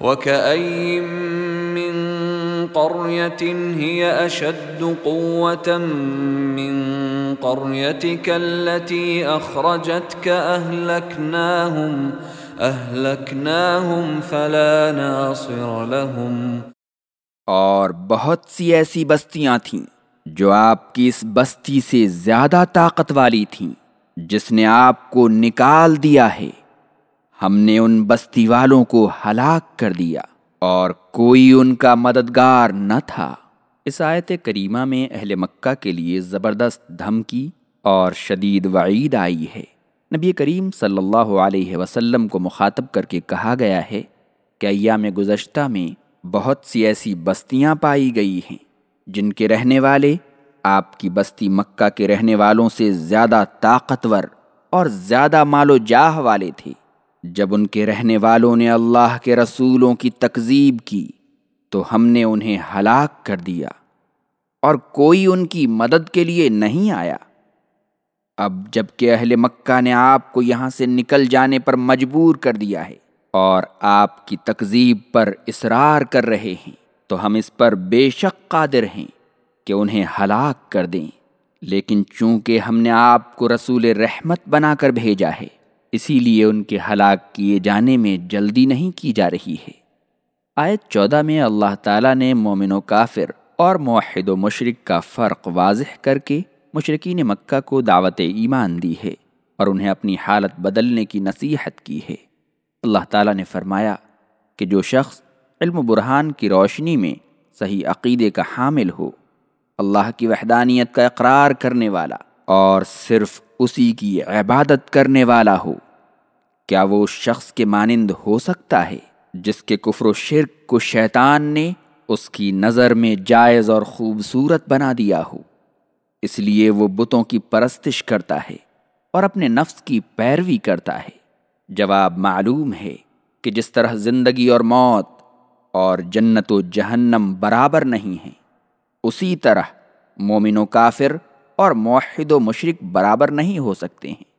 وكأي من قرية هي أشد قوة من قريتك التي أخرجتك أهلكناهم أهلكناهم فلا ناصر لهم اور بہت سی ایسی بستیاں تھیں جو آپ کی اس بستی سے زیادہ طاقت والی تھیں جس نے آپ کو نکال دیا ہے۔ ہم نے ان بستی والوں کو ہلاک کر دیا اور کوئی ان کا مددگار نہ تھا۔ اس آیت کریمہ میں اہل مکہ کے لیے زبردست دھمکی اور شدید وعید آئی ہے۔ نبی کریم صلی اللہ علیہ وسلم کو مخاطب کر کے کہا گیا ہے کہ ایام گزشتہ میں بہت سی ایسی بستیاں پائی گئی ہیں جن کے رہنے والے آپ کی بستی مکہ کے رہنے والوں سے زیادہ طاقتور اور زیادہ مال و جاہ والے تھے۔ جب ان کے رہنے والوں نے اللہ کے رسولوں کی تکذیب کی، تو ہم نے انہیں ہلاک کر دیا اور کوئی ان کی مدد کے لیے نہیں آیا۔ اب جبکہ اہل مکہ نے آپ کو یہاں سے نکل جانے پر مجبور کر دیا ہے اور آپ کی تکذیب پر اصرار کر رہے ہیں، تو ہم اس پر بے شک قادر ہیں کہ انہیں ہلاک کر دیں۔ لیکن چونکہ ہم نے آپ کو رسول رحمت بنا کر بھیجا ہے اسی لیے ان کے ہلاک کیے جانے میں جلدی نہیں کی جا رہی ہے۔ آیت چودہ میں اللہ تعالیٰ نے مومن و کافر اور موحد و مشرق کا فرق واضح کر کے مشرقین مکہ کو دعوت ایمان دی ہے اور انہیں اپنی حالت بدلنے کی نصیحت کی ہے۔ اللہ تعالیٰ نے فرمایا کہ جو شخص علم و برہان کی روشنی میں صحیح عقیدے کا حامل ہو، اللہ کی وحدانیت کا اقرار کرنے والا اور صرف اسی کی عبادت کرنے والا ہو۔ کیا وہ اس شخص کے مانند ہو سکتا ہے جس کے کفر و شرک کو شیطان نے اس کی نظر میں جائز اور خوبصورت بنا دیا ہو؟ اس لیے وہ بتوں کی پرستش کرتا ہے اور اپنے نفس کی پیروی کرتا ہے۔ جواب معلوم ہے کہ جس طرح زندگی اور موت اور جنت و جہنم برابر نہیں ہیں، اسی طرح مومن و کافر اور موحد و مشرق برابر نہیں ہو سکتے ہیں۔